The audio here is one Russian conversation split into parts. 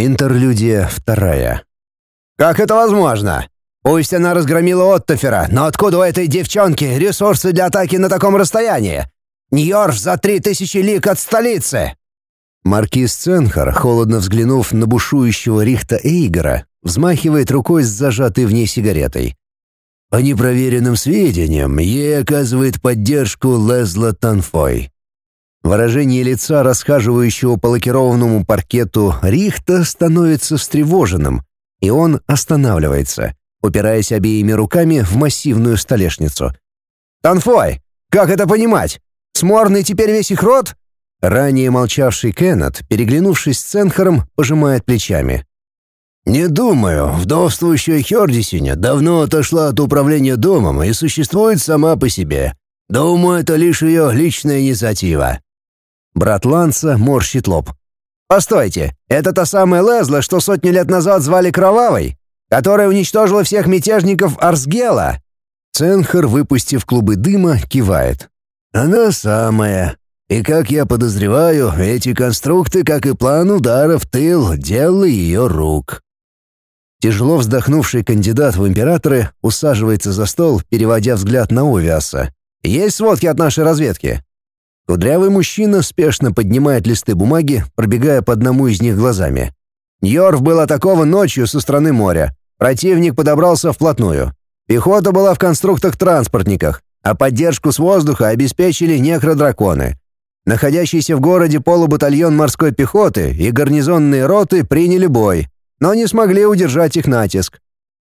Интерлюдия вторая. «Как это возможно? Пусть она разгромила Оттофера, но откуда у этой девчонки ресурсы для атаки на таком расстоянии? Ньорж за три тысячи лик от столицы!» Маркиз Ценхар, холодно взглянув на бушующего Рихта Эйгора, взмахивает рукой с зажатой в ней сигаретой. По непроверенным сведениям, ей оказывает поддержку Лезла Танфой. Выражение лица расхаживающего по лакированному паркету Рихта становится встревоженным, и он останавливается, упираясь обеими руками в массивную столешницу. «Танфой, как это понимать? Сморный теперь весь их род?» Ранее молчавший Кеннет, переглянувшись с Ценхаром, пожимает плечами. «Не думаю. Вдовствующая Хердисиня давно отошла от управления домом и существует сама по себе. Думаю, это лишь ее личная инициатива. Брат Ланса морщит лоб. «Постойте, это та самая Лезла, что сотни лет назад звали Кровавой, которая уничтожила всех мятежников Арсгела?» Ценхар, выпустив клубы дыма, кивает. «Она самая. И, как я подозреваю, эти конструкты, как и план удара в тыл, дело ее рук». Тяжело вздохнувший кандидат в императоры усаживается за стол, переводя взгляд на Овиаса. «Есть сводки от нашей разведки?» Кудрявый мужчина спешно поднимает листы бумаги, пробегая по одному из них глазами. Йорф был атакован ночью со стороны моря. Противник подобрался вплотную. Пехота была в конструктах-транспортниках, а поддержку с воздуха обеспечили некродраконы. Находящийся в городе полубатальон морской пехоты и гарнизонные роты приняли бой, но не смогли удержать их натиск.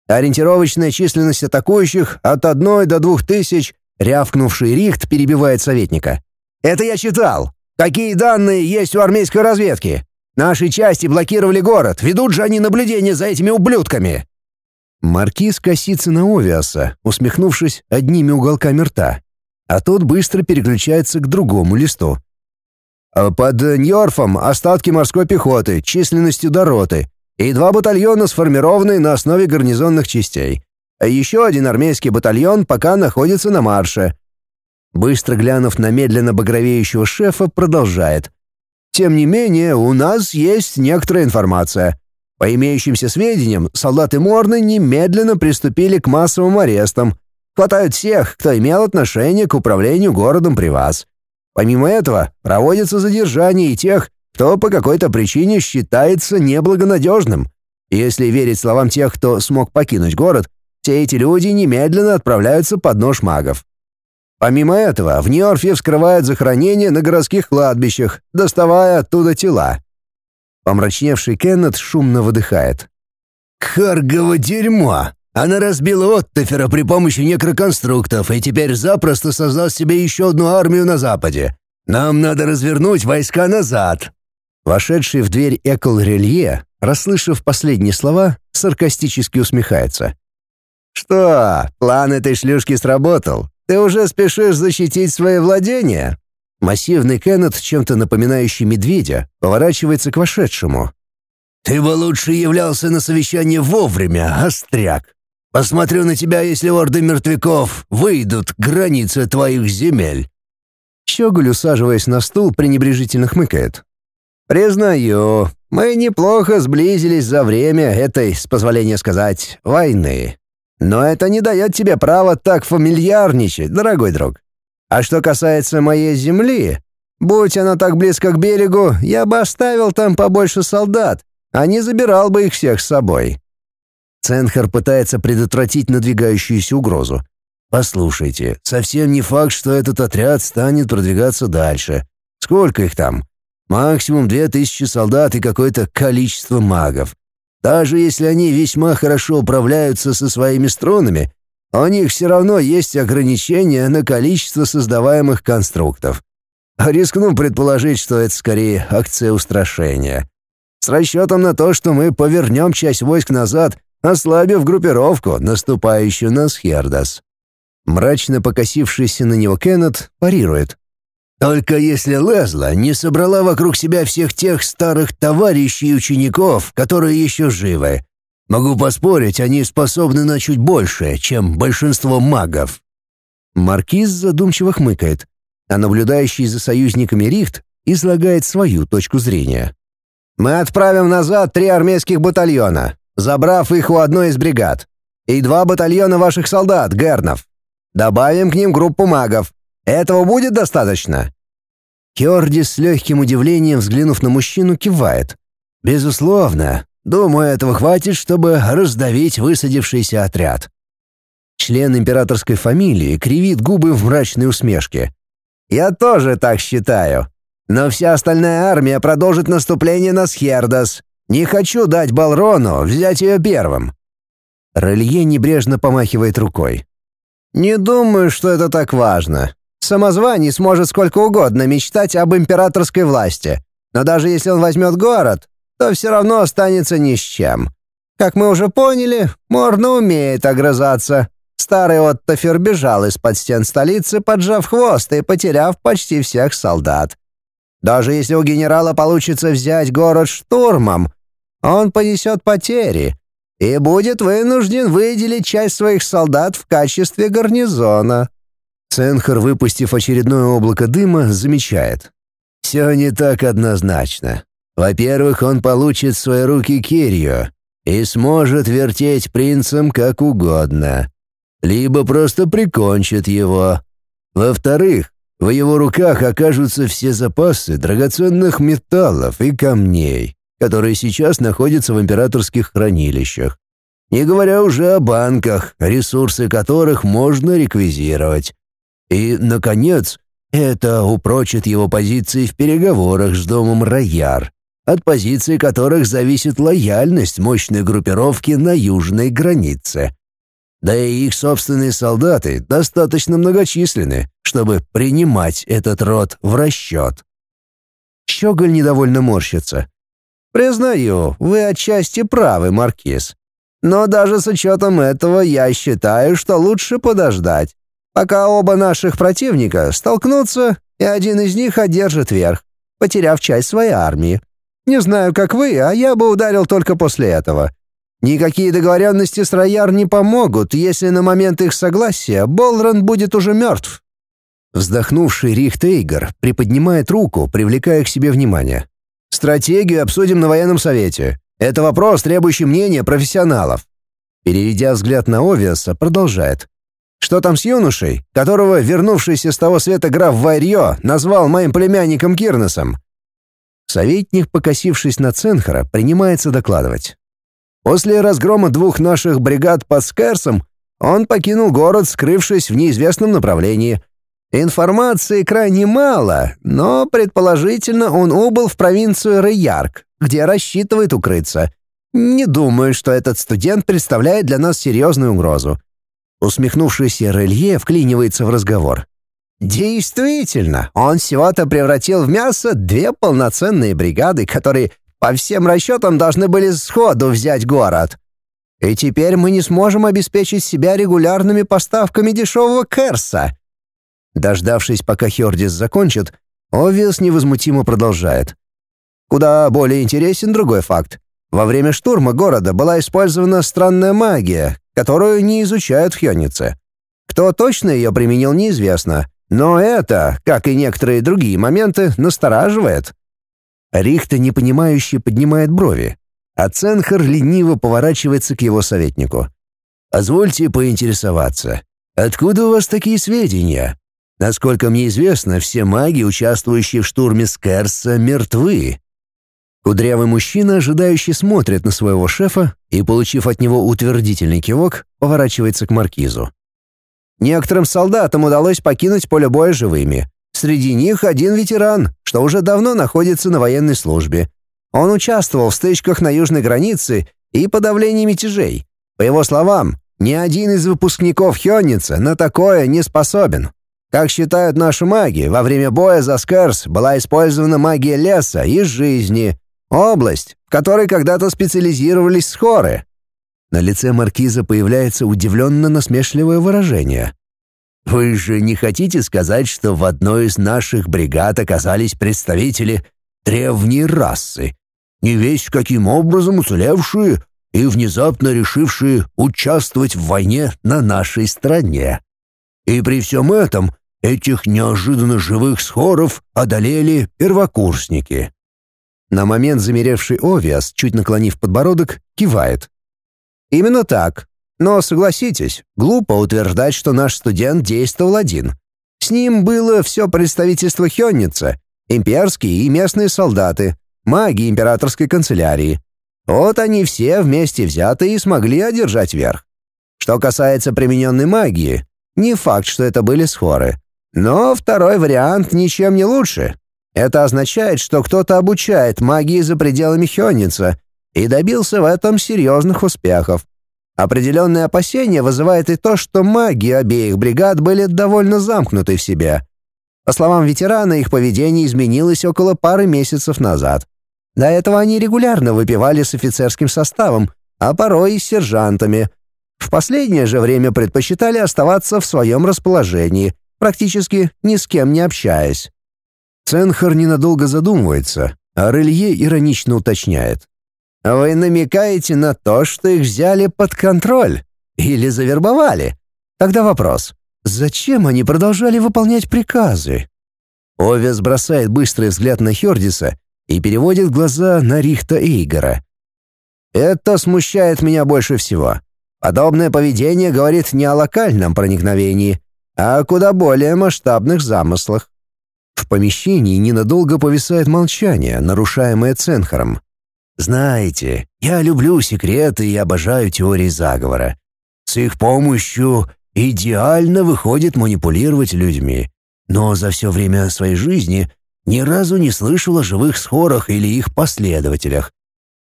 Ориентировочная численность атакующих от одной до двух тысяч, рявкнувший Рихт перебивает советника. Это я читал. Какие данные есть у армейской разведки? Наши части блокировали город. Ведут же они наблюдение за этими ублюдками. Маркиз косится на Овиаса, усмехнувшись одними уголками рта, а тот быстро переключается к другому листу. А под Ньорфом остатки морской пехоты численностью до роты и два батальона, сформированные на основе гарнизонных частей. А еще один армейский батальон пока находится на марше. Быстро глянув на медленно багровеющего шефа, продолжает. «Тем не менее, у нас есть некоторая информация. По имеющимся сведениям, солдаты Морны немедленно приступили к массовым арестам. Хватают всех, кто имел отношение к управлению городом при вас. Помимо этого, проводятся задержания и тех, кто по какой-то причине считается неблагонадежным. Если верить словам тех, кто смог покинуть город, все эти люди немедленно отправляются под нож магов. Помимо этого, в Нью-Йорке вскрывают захоронения на городских кладбищах, доставая оттуда тела. Помрачневший Кеннет шумно выдыхает. «Каргово дерьмо! Она разбила Оттофера при помощи некроконструктов и теперь запросто создал себе еще одну армию на Западе. Нам надо развернуть войска назад!» Вошедший в дверь Экл Релье, расслышав последние слова, саркастически усмехается. «Что, план этой шлюшки сработал? Ты уже спешишь защитить свои владения?» Массивный Кеннет, чем-то напоминающий медведя, поворачивается к вошедшему. «Ты бы лучше являлся на совещание вовремя, остряк. Посмотрю на тебя, если орды мертвяков выйдут к границе твоих земель». Щеголь, усаживаясь на стул, пренебрежительно хмыкает. «Признаю, мы неплохо сблизились за время этой, с позволения сказать, войны. Но это не дает тебе права так фамильярничать, дорогой друг. А что касается моей земли, будь она так близко к берегу, я бы оставил там побольше солдат, а не забирал бы их всех с собой». Ценхар пытается предотвратить надвигающуюся угрозу. «Послушайте, совсем не факт, что этот отряд станет продвигаться дальше. Сколько их там? Максимум две тысячи солдат и какое-то количество магов. Даже если они весьма хорошо управляются со своими струнами, у них все равно есть ограничения на количество создаваемых конструктов. Рискну предположить, что это скорее акция устрашения. С расчетом на то, что мы повернем часть войск назад, ослабив группировку, наступающую на Схердас. Мрачно покосившийся на него Кеннет парирует. Только если Лезла не собрала вокруг себя всех тех старых товарищей и учеников, которые еще живы. Могу поспорить, они способны на чуть большее, чем большинство магов». Маркиз задумчиво хмыкает, а наблюдающий за союзниками Рихт излагает свою точку зрения. Мы отправим назад три армейских батальона, забрав их у одной из бригад, и два батальона ваших солдат, Гернов. Добавим к ним группу магов. Этого будет достаточно?» Кёрди с легким удивлением, взглянув на мужчину, кивает. «Безусловно. Думаю, этого хватит, чтобы раздавить высадившийся отряд». Член императорской фамилии кривит губы в мрачной усмешке. «Я тоже так считаю. Но вся остальная армия продолжит наступление на Схердас. Не хочу дать Балрону взять ее первым». Релье небрежно помахивает рукой. «Не думаю, что это так важно. Самозваний сможет сколько угодно мечтать об императорской власти, но даже если он возьмет город, то все равно останется ни с чем. Как мы уже поняли, Морна умеет огрызаться. Старый Оттофер бежал из-под стен столицы, поджав хвост и потеряв почти всех солдат. Даже если у генерала получится взять город штурмом, он понесет потери и будет вынужден выделить часть своих солдат в качестве гарнизона. Ценхар, выпустив очередное облако дыма, замечает. «Все не так однозначно. Во-первых, он получит в свои руки Кирью и сможет вертеть принцем как угодно. Либо просто прикончит его. Во-вторых, в его руках окажутся все запасы драгоценных металлов и камней, которые сейчас находятся в императорских хранилищах. Не говоря уже о банках, ресурсы которых можно реквизировать. И, наконец, это упрочит его позиции в переговорах с домом Рояр, от позиции которых зависит лояльность мощной группировки на южной границе. Да и их собственные солдаты достаточно многочисленны, чтобы принимать этот род в расчет. Щеголь недовольно морщится. «Признаю, вы отчасти правы, Маркиз. Но даже с учетом этого я считаю, что лучше подождать пока оба наших противника столкнутся, и один из них одержит верх, потеряв часть своей армии. Не знаю, как вы, а я бы ударил только после этого. Никакие договоренности с Рояр не помогут, если на момент их согласия Болран будет уже мертв». Вздохнувший Рихтейгер приподнимает руку, привлекая к себе внимание. «Стратегию обсудим на военном совете. Это вопрос, требующий мнения профессионалов». Переведя взгляд на Овиаса, продолжает. Что там с юношей, которого вернувшийся с того света граф Варьё назвал моим племянником Кирносом?» Советник, покосившись на Ценхара, принимается докладывать. «После разгрома двух наших бригад под Скерсом он покинул город, скрывшись в неизвестном направлении. Информации крайне мало, но, предположительно, он убыл в провинцию Рейярк, где рассчитывает укрыться. Не думаю, что этот студент представляет для нас серьезную угрозу. Усмехнувшийся Релье вклинивается в разговор. «Действительно, он всего-то превратил в мясо две полноценные бригады, которые по всем расчетам должны были сходу взять город. И теперь мы не сможем обеспечить себя регулярными поставками дешевого керса». Дождавшись, пока Хердис закончит, Овиас невозмутимо продолжает. Куда более интересен другой факт. Во время штурма города была использована странная магия, которую не изучают в Хённице. Кто точно ее применил, неизвестно, но это, как и некоторые другие моменты, настораживает. Рихта непонимающе поднимает брови, а Ценхар лениво поворачивается к его советнику. «Позвольте поинтересоваться, откуда у вас такие сведения? Насколько мне известно, все маги, участвующие в штурме Скерса, мертвы. Кудрявый мужчина, ожидающий, смотрит на своего шефа и, получив от него утвердительный кивок, поворачивается к маркизу. «Некоторым солдатам удалось покинуть поле боя живыми. Среди них один ветеран, что уже давно находится на военной службе. Он участвовал в стычках на южной границе и подавлении мятежей. По его словам, ни один из выпускников Хённица на такое не способен. Как считают наши маги, во время боя за Скерс была использована магия леса и жизни, Область, в которой когда-то специализировались схоры. На лице маркиза появляется удивленно насмешливое выражение. «Вы же не хотите сказать, что в одной из наших бригад оказались представители древней расы, не весь каким образом уцелевшие и внезапно решившие участвовать в войне на нашей стране? И при всем этом этих неожиданно живых схоров одолели первокурсники. На момент замеревший Овиас, чуть наклонив подбородок, кивает. «Именно так. Но согласитесь, глупо утверждать, что наш студент действовал один. С ним было все представительство Хённица, имперские и местные солдаты, маги императорской канцелярии. Вот они все вместе взяты и смогли одержать верх. Что касается примененной магии, не факт, что это были схоры. Но второй вариант ничем не лучше. Это означает, что кто-то обучает магии за пределами Хённица и добился в этом серьезных успехов. Определенные опасения вызывает и то, что маги обеих бригад были довольно замкнуты в себе. По словам ветерана, их поведение изменилось около пары месяцев назад. До этого они регулярно выпивали с офицерским составом, а порой и с сержантами. В последнее же время предпочитали оставаться в своем расположении, практически ни с кем не общаясь. Ценхар ненадолго задумывается, а Релье иронично уточняет. Вы намекаете на то, что их взяли под контроль? Или завербовали? Тогда вопрос. Зачем они продолжали выполнять приказы? Овес бросает быстрый взгляд на Хердиса и переводит глаза на Рихта Игора. Это смущает меня больше всего. Подобное поведение говорит не о локальном проникновении, а о куда более масштабных замыслах. В помещении ненадолго повисает молчание, нарушаемое Ценхаром. Знаете, я люблю секреты и обожаю теории заговора. С их помощью идеально выходит манипулировать людьми. Но за все время своей жизни ни разу не слышал о живых схорах или их последователях.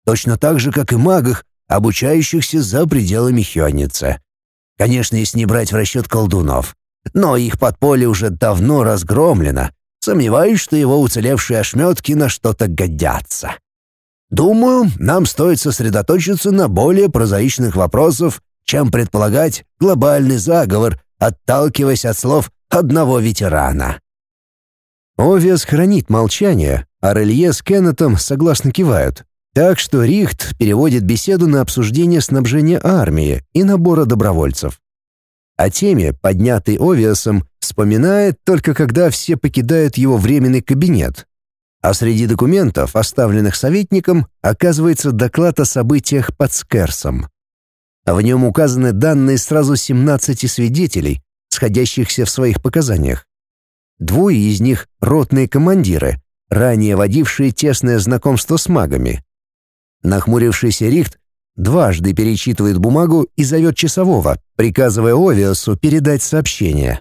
Точно так же, как и магах, обучающихся за пределами Хённица. Конечно, если не брать в расчет колдунов. Но их подполье уже давно разгромлено. Сомневаюсь, что его уцелевшие ошметки на что-то годятся. Думаю, нам стоит сосредоточиться на более прозаичных вопросах, чем предполагать глобальный заговор, отталкиваясь от слов одного ветерана. Овиас хранит молчание, а Релье с Кеннетом согласно кивают. Так что Рихт переводит беседу на обсуждение снабжения армии и набора добровольцев. О теме, поднятой Овиасом, вспоминает только когда все покидают его временный кабинет, а среди документов, оставленных советником, оказывается доклад о событиях под Скерсом. В нем указаны данные сразу 17 свидетелей, сходящихся в своих показаниях. Двое из них — ротные командиры, ранее водившие тесное знакомство с магами. Нахмурившийся Рихт дважды перечитывает бумагу и зовет часового, приказывая Овиасу передать сообщение.